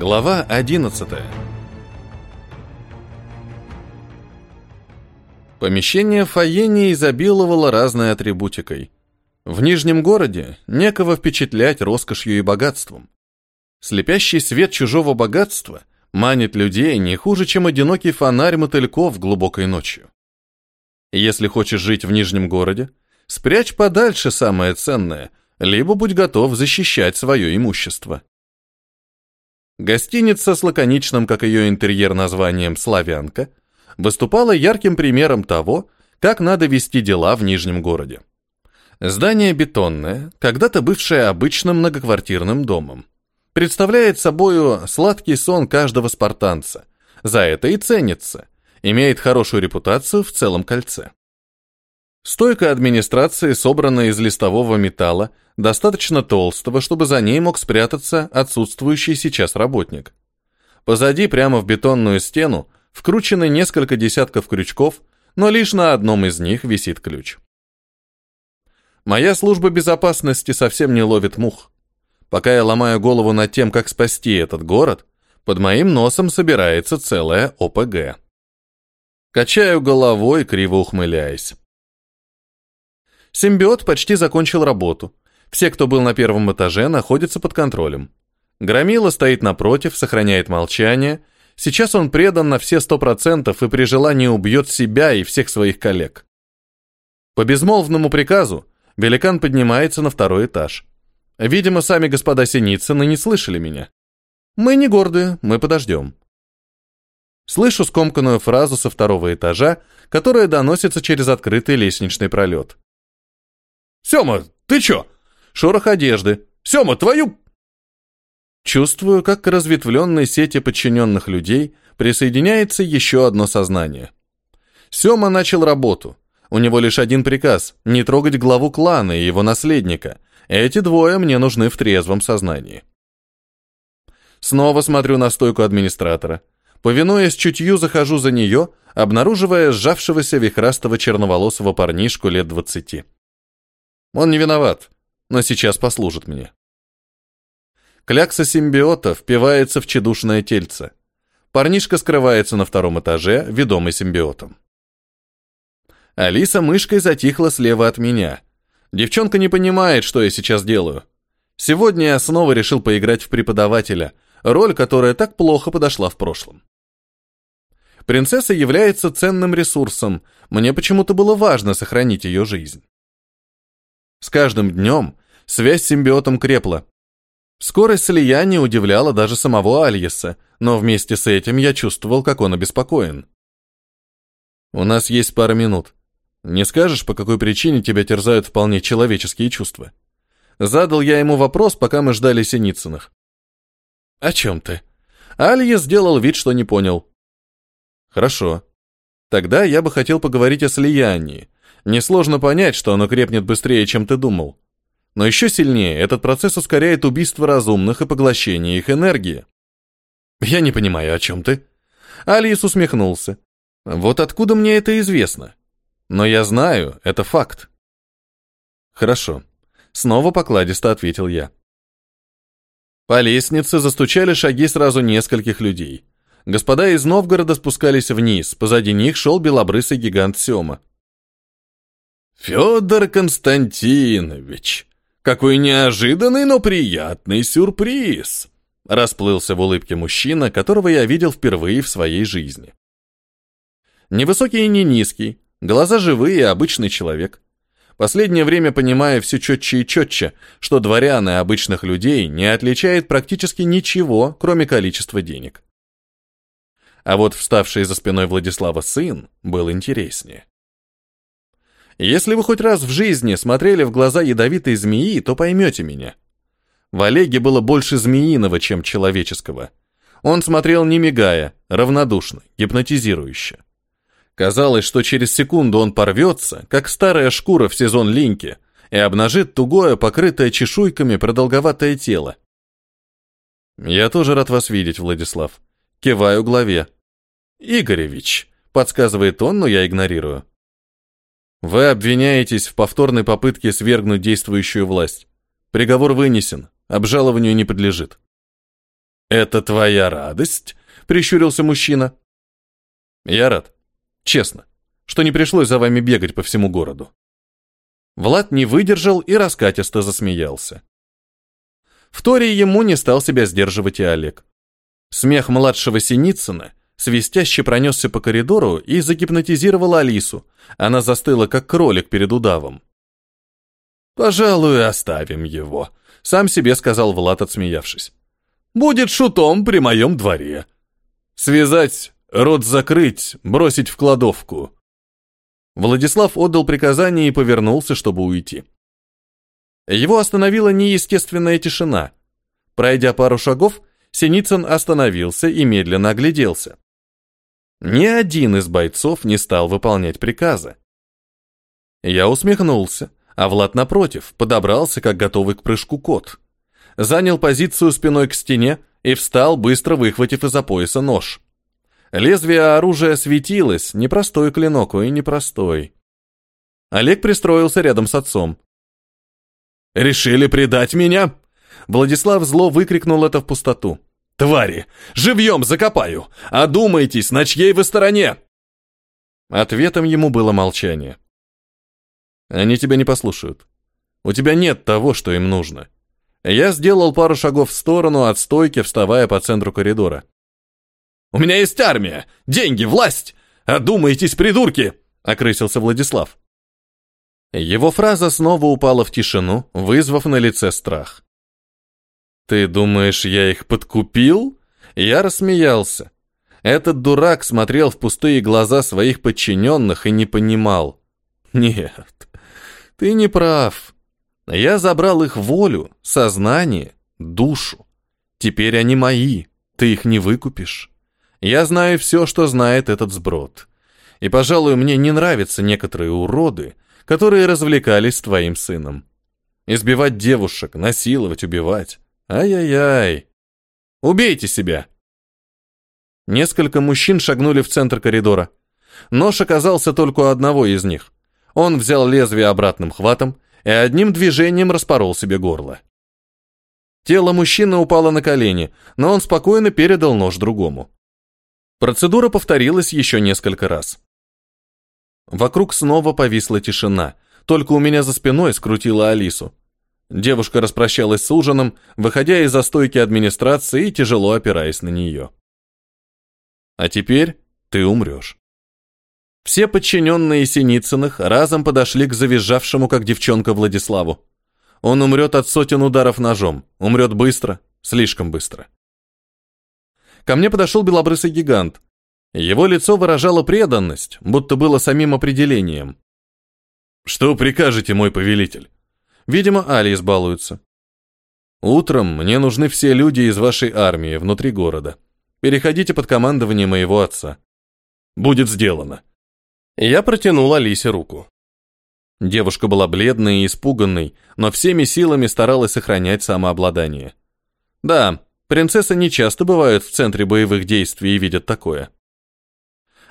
Глава 11. Помещение фойе изобиловало разной атрибутикой. В Нижнем городе некого впечатлять роскошью и богатством. Слепящий свет чужого богатства манит людей не хуже, чем одинокий фонарь мотыльков глубокой ночью. Если хочешь жить в Нижнем городе, спрячь подальше самое ценное, либо будь готов защищать свое имущество. Гостиница с лаконичным, как ее интерьер, названием «Славянка» выступала ярким примером того, как надо вести дела в Нижнем городе. Здание бетонное, когда-то бывшее обычным многоквартирным домом. Представляет собою сладкий сон каждого спартанца. За это и ценится. Имеет хорошую репутацию в целом кольце. Стойка администрации собрана из листового металла, достаточно толстого, чтобы за ней мог спрятаться отсутствующий сейчас работник. Позади, прямо в бетонную стену, вкручены несколько десятков крючков, но лишь на одном из них висит ключ. Моя служба безопасности совсем не ловит мух. Пока я ломаю голову над тем, как спасти этот город, под моим носом собирается целая ОПГ. Качаю головой, криво ухмыляясь. Симбиот почти закончил работу. Все, кто был на первом этаже, находятся под контролем. Громила стоит напротив, сохраняет молчание. Сейчас он предан на все сто процентов и при желании убьет себя и всех своих коллег. По безмолвному приказу великан поднимается на второй этаж. Видимо, сами господа Синицыны не слышали меня. Мы не гордые, мы подождем. Слышу скомканную фразу со второго этажа, которая доносится через открытый лестничный пролет. «Сема, ты чё?» Шорох одежды. «Сема, твою...» Чувствую, как к разветвленной сети подчиненных людей присоединяется еще одно сознание. Сема начал работу. У него лишь один приказ – не трогать главу клана и его наследника. Эти двое мне нужны в трезвом сознании. Снова смотрю на стойку администратора. Повинуясь чутью, захожу за нее, обнаруживая сжавшегося вихрастого черноволосого парнишку лет двадцати. Он не виноват, но сейчас послужит мне. Клякса симбиота впивается в чедушное тельце. Парнишка скрывается на втором этаже, ведомый симбиотом. Алиса мышкой затихла слева от меня. Девчонка не понимает, что я сейчас делаю. Сегодня я снова решил поиграть в преподавателя, роль, которая так плохо подошла в прошлом. Принцесса является ценным ресурсом, мне почему-то было важно сохранить ее жизнь. С каждым днем связь с симбиотом крепла. Скорость слияния удивляла даже самого Альеса, но вместе с этим я чувствовал, как он обеспокоен. «У нас есть пара минут. Не скажешь, по какой причине тебя терзают вполне человеческие чувства?» Задал я ему вопрос, пока мы ждали Синицыных. «О чем ты?» Альес сделал вид, что не понял. «Хорошо. Тогда я бы хотел поговорить о слиянии, Несложно понять, что оно крепнет быстрее, чем ты думал. Но еще сильнее этот процесс ускоряет убийство разумных и поглощение их энергии. Я не понимаю, о чем ты. Алис усмехнулся. Вот откуда мне это известно? Но я знаю, это факт. Хорошо. Снова покладисто ответил я. По лестнице застучали шаги сразу нескольких людей. Господа из Новгорода спускались вниз, позади них шел белобрысый гигант Сема. Федор Константинович, какой неожиданный, но приятный сюрприз!» Расплылся в улыбке мужчина, которого я видел впервые в своей жизни. Невысокий и не низкий, глаза живые, обычный человек. Последнее время понимаю все четче и четче, что дворяны обычных людей не отличает практически ничего, кроме количества денег. А вот вставший за спиной Владислава сын был интереснее. Если вы хоть раз в жизни смотрели в глаза ядовитой змеи, то поймете меня. В Олеге было больше змеиного, чем человеческого. Он смотрел не мигая, равнодушно, гипнотизирующе. Казалось, что через секунду он порвется, как старая шкура в сезон линьки, и обнажит тугое, покрытое чешуйками продолговатое тело. «Я тоже рад вас видеть, Владислав». Киваю главе. «Игоревич», — подсказывает он, но я игнорирую. Вы обвиняетесь в повторной попытке свергнуть действующую власть. Приговор вынесен, обжалованию не подлежит. «Это твоя радость?» — прищурился мужчина. «Я рад. Честно, что не пришлось за вами бегать по всему городу». Влад не выдержал и раскатисто засмеялся. В Торе ему не стал себя сдерживать и Олег. Смех младшего Синицына свистяще пронесся по коридору и загипнотизировал Алису. Она застыла, как кролик перед удавом. «Пожалуй, оставим его», — сам себе сказал Влад, отсмеявшись. «Будет шутом при моем дворе. Связать, рот закрыть, бросить в кладовку». Владислав отдал приказание и повернулся, чтобы уйти. Его остановила неестественная тишина. Пройдя пару шагов, Синицын остановился и медленно огляделся. Ни один из бойцов не стал выполнять приказы. Я усмехнулся, а Влад, напротив, подобрался, как готовый к прыжку кот. Занял позицию спиной к стене и встал, быстро выхватив из-за пояса нож. Лезвие оружия светилось, непростой клинок, и непростой. Олег пристроился рядом с отцом. «Решили предать меня?» Владислав зло выкрикнул это в пустоту. «Твари! Живьем закопаю! Одумайтесь, на чьей вы стороне!» Ответом ему было молчание. «Они тебя не послушают. У тебя нет того, что им нужно». Я сделал пару шагов в сторону от стойки, вставая по центру коридора. «У меня есть армия, деньги, власть! Одумайтесь, придурки!» — окрысился Владислав. Его фраза снова упала в тишину, вызвав на лице страх. «Ты думаешь, я их подкупил?» Я рассмеялся. Этот дурак смотрел в пустые глаза своих подчиненных и не понимал. «Нет, ты не прав. Я забрал их волю, сознание, душу. Теперь они мои, ты их не выкупишь. Я знаю все, что знает этот сброд. И, пожалуй, мне не нравятся некоторые уроды, которые развлекались с твоим сыном. Избивать девушек, насиловать, убивать. Ай-яй-яй. Убейте себя. Несколько мужчин шагнули в центр коридора. Нож оказался только у одного из них. Он взял лезвие обратным хватом и одним движением распорол себе горло. Тело мужчины упало на колени, но он спокойно передал нож другому. Процедура повторилась еще несколько раз. Вокруг снова повисла тишина, только у меня за спиной скрутила Алису. Девушка распрощалась с ужином, выходя из застойки администрации и тяжело опираясь на нее. «А теперь ты умрешь». Все подчиненные Синицыных разом подошли к завизжавшему, как девчонка, Владиславу. Он умрет от сотен ударов ножом, умрет быстро, слишком быстро. Ко мне подошел белобрысый гигант, его лицо выражало преданность, будто было самим определением. «Что прикажете, мой повелитель?» Видимо, Алис балуется. «Утром мне нужны все люди из вашей армии внутри города. Переходите под командование моего отца». «Будет сделано». Я протянул Алисе руку. Девушка была бледной и испуганной, но всеми силами старалась сохранять самообладание. Да, принцессы не часто бывают в центре боевых действий и видят такое.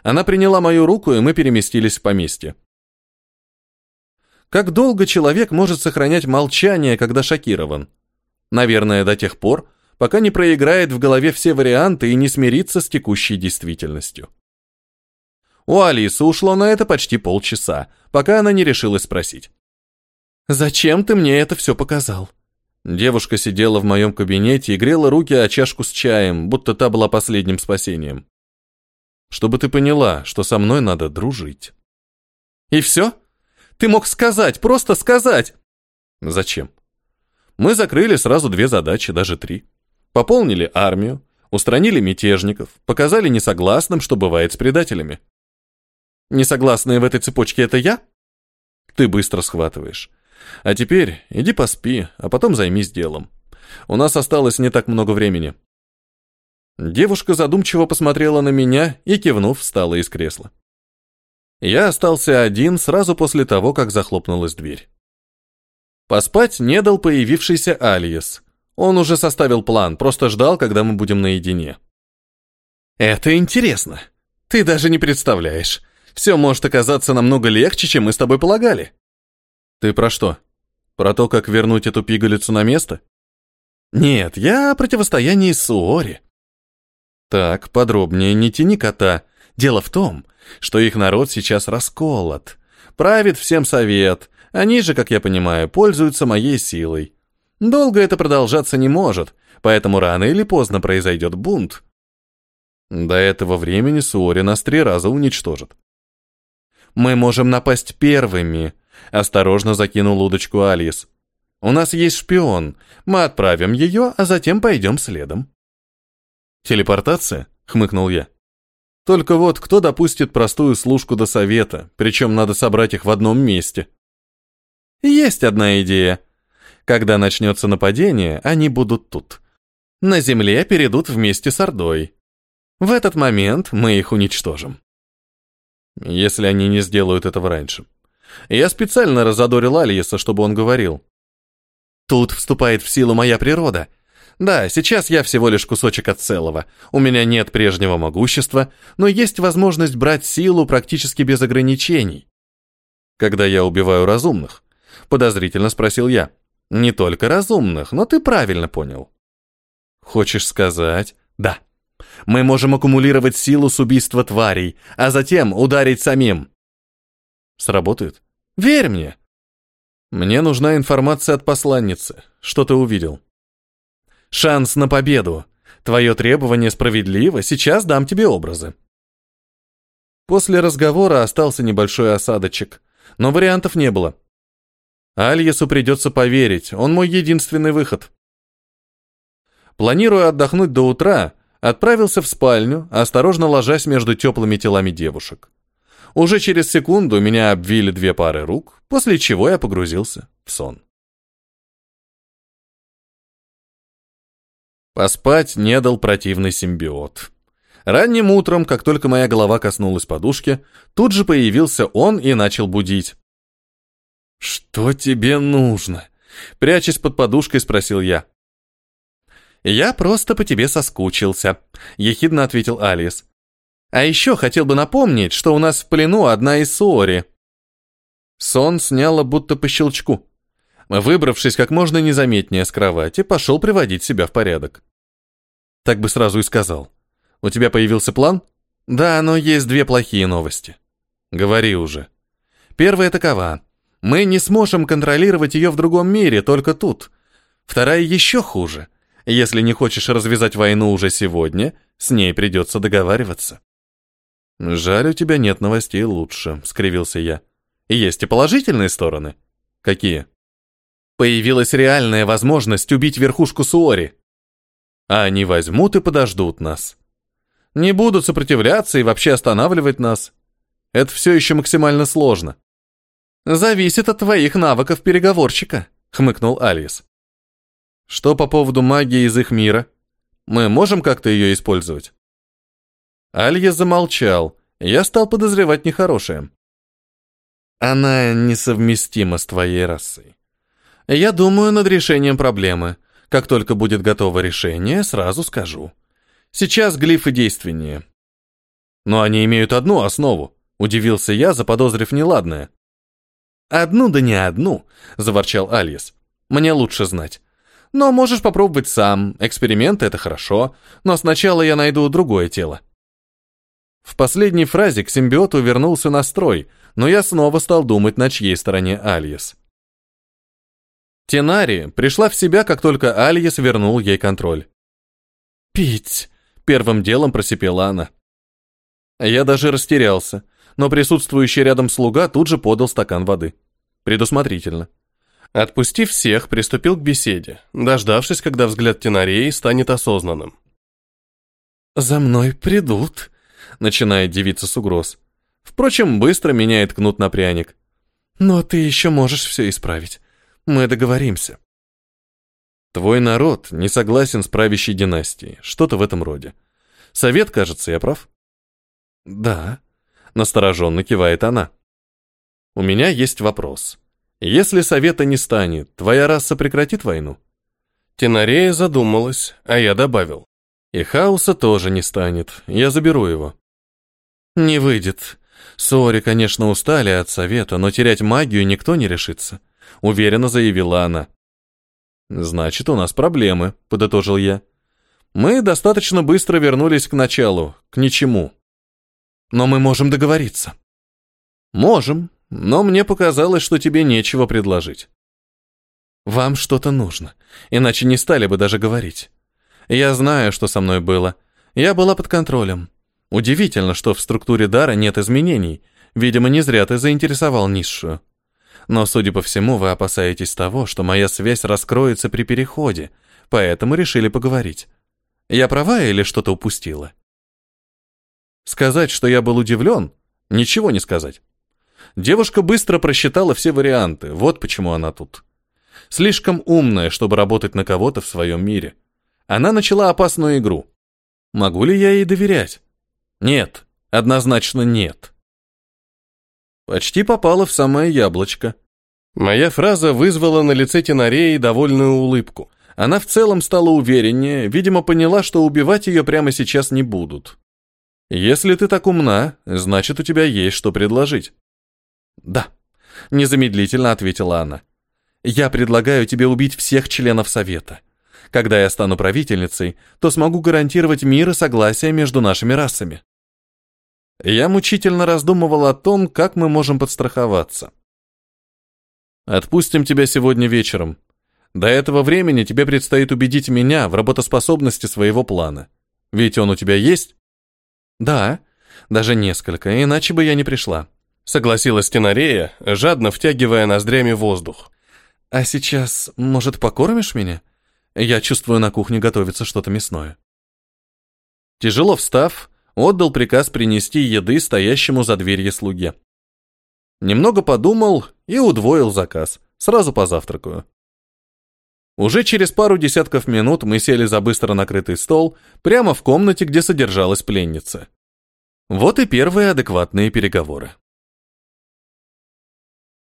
Она приняла мою руку, и мы переместились в поместье. Как долго человек может сохранять молчание, когда шокирован? Наверное, до тех пор, пока не проиграет в голове все варианты и не смирится с текущей действительностью. У Алисы ушло на это почти полчаса, пока она не решилась спросить. «Зачем ты мне это все показал?» Девушка сидела в моем кабинете и грела руки о чашку с чаем, будто та была последним спасением чтобы ты поняла, что со мной надо дружить. И все? Ты мог сказать, просто сказать. Зачем? Мы закрыли сразу две задачи, даже три. Пополнили армию, устранили мятежников, показали несогласным, что бывает с предателями. Несогласные в этой цепочке это я? Ты быстро схватываешь. А теперь иди поспи, а потом займись делом. У нас осталось не так много времени. Девушка задумчиво посмотрела на меня и, кивнув, встала из кресла. Я остался один сразу после того, как захлопнулась дверь. Поспать не дал появившийся Алиес. Он уже составил план, просто ждал, когда мы будем наедине. «Это интересно. Ты даже не представляешь. Все может оказаться намного легче, чем мы с тобой полагали». «Ты про что? Про то, как вернуть эту пигалицу на место?» Нет, я о противостоянии Суори. Так, подробнее, не тяни кота. Дело в том, что их народ сейчас расколот. Правит всем совет. Они же, как я понимаю, пользуются моей силой. Долго это продолжаться не может, поэтому рано или поздно произойдет бунт. До этого времени Суори нас три раза уничтожит. Мы можем напасть первыми, осторожно закинул удочку Алис. У нас есть шпион. Мы отправим ее, а затем пойдем следом. Телепортация? хмыкнул я. Только вот кто допустит простую служку до совета, причем надо собрать их в одном месте? Есть одна идея. Когда начнется нападение, они будут тут. На земле перейдут вместе с Ордой. В этот момент мы их уничтожим. Если они не сделают этого раньше. Я специально разодорил Альеса, чтобы он говорил. Тут вступает в силу моя природа. Да, сейчас я всего лишь кусочек от целого. У меня нет прежнего могущества, но есть возможность брать силу практически без ограничений. Когда я убиваю разумных, подозрительно спросил я. Не только разумных, но ты правильно понял. Хочешь сказать? Да. Мы можем аккумулировать силу с убийства тварей, а затем ударить самим. Сработает? Верь мне. Мне нужна информация от посланницы. Что ты увидел? Шанс на победу. Твое требование справедливо, сейчас дам тебе образы. После разговора остался небольшой осадочек, но вариантов не было. Альесу придется поверить, он мой единственный выход. Планируя отдохнуть до утра, отправился в спальню, осторожно ложась между теплыми телами девушек. Уже через секунду меня обвили две пары рук, после чего я погрузился в сон. Поспать не дал противный симбиот. Ранним утром, как только моя голова коснулась подушки, тут же появился он и начал будить. «Что тебе нужно?» Прячась под подушкой, спросил я. «Я просто по тебе соскучился», — ехидно ответил Алис. «А еще хотел бы напомнить, что у нас в плену одна из Суори». Сон сняла будто по щелчку. Выбравшись как можно незаметнее с кровати, пошел приводить себя в порядок. Так бы сразу и сказал. «У тебя появился план?» «Да, но есть две плохие новости». «Говори уже». «Первая такова. Мы не сможем контролировать ее в другом мире, только тут. Вторая еще хуже. Если не хочешь развязать войну уже сегодня, с ней придется договариваться». «Жаль, у тебя нет новостей лучше», — скривился я. «Есть и положительные стороны». «Какие?» «Появилась реальная возможность убить верхушку Суори. А они возьмут и подождут нас. Не будут сопротивляться и вообще останавливать нас. Это все еще максимально сложно». «Зависит от твоих навыков переговорщика», — хмыкнул Алис. Что по поводу магии из их мира? Мы можем как-то ее использовать? Алья замолчал. Я стал подозревать нехорошее. Она несовместима с твоей расой. Я думаю над решением проблемы. Как только будет готово решение, сразу скажу. Сейчас глифы действеннее. Но они имеют одну основу. Удивился я, заподозрив неладное. «Одну да не одну», — заворчал Альес. «Мне лучше знать. Но можешь попробовать сам. Эксперименты — это хорошо. Но сначала я найду другое тело. В последней фразе к симбиоту вернулся настрой, но я снова стал думать, на чьей стороне Альес. Тенари пришла в себя, как только Альес вернул ей контроль. «Пить!» — первым делом просипела она. Я даже растерялся, но присутствующий рядом слуга тут же подал стакан воды. Предусмотрительно. Отпустив всех, приступил к беседе, дождавшись, когда взгляд Тенареи станет осознанным. «За мной придут», — начинает девица с угроз. Впрочем, быстро меняет кнут на пряник. «Но ты еще можешь все исправить. Мы договоримся». Твой народ не согласен с правящей династией, что-то в этом роде. Совет, кажется, я прав? Да, настороженно кивает она. У меня есть вопрос. Если совета не станет, твоя раса прекратит войну? Тенарея задумалась, а я добавил. И хаоса тоже не станет, я заберу его. Не выйдет. Сори, конечно, устали от совета, но терять магию никто не решится, уверенно заявила она. Значит, у нас проблемы, подытожил я. Мы достаточно быстро вернулись к началу, к ничему. Но мы можем договориться. Можем, но мне показалось, что тебе нечего предложить. Вам что-то нужно, иначе не стали бы даже говорить. Я знаю, что со мной было. Я была под контролем. Удивительно, что в структуре дара нет изменений. Видимо, не зря ты заинтересовал низшую. Но, судя по всему, вы опасаетесь того, что моя связь раскроется при переходе, поэтому решили поговорить. Я права или что-то упустила? Сказать, что я был удивлен, ничего не сказать. Девушка быстро просчитала все варианты, вот почему она тут. Слишком умная, чтобы работать на кого-то в своем мире. Она начала опасную игру. Могу ли я ей доверять? Нет, однозначно нет. Почти попала в самое яблочко. Моя фраза вызвала на лице Тенареи довольную улыбку. Она в целом стала увереннее, видимо, поняла, что убивать ее прямо сейчас не будут. «Если ты так умна, значит, у тебя есть что предложить». «Да», — незамедлительно ответила она. «Я предлагаю тебе убить всех членов Совета. Когда я стану правительницей, то смогу гарантировать мир и согласие между нашими расами». Я мучительно раздумывал о том, как мы можем подстраховаться. «Отпустим тебя сегодня вечером», до этого времени тебе предстоит убедить меня в работоспособности своего плана. Ведь он у тебя есть? Да, даже несколько, иначе бы я не пришла. Согласилась Тенарея, жадно втягивая ноздрями воздух. А сейчас, может, покормишь меня? Я чувствую, на кухне готовится что-то мясное. Тяжело встав, отдал приказ принести еды стоящему за дверью слуге. Немного подумал и удвоил заказ. Сразу позавтракаю. Уже через пару десятков минут мы сели за быстро накрытый стол прямо в комнате, где содержалась пленница. Вот и первые адекватные переговоры.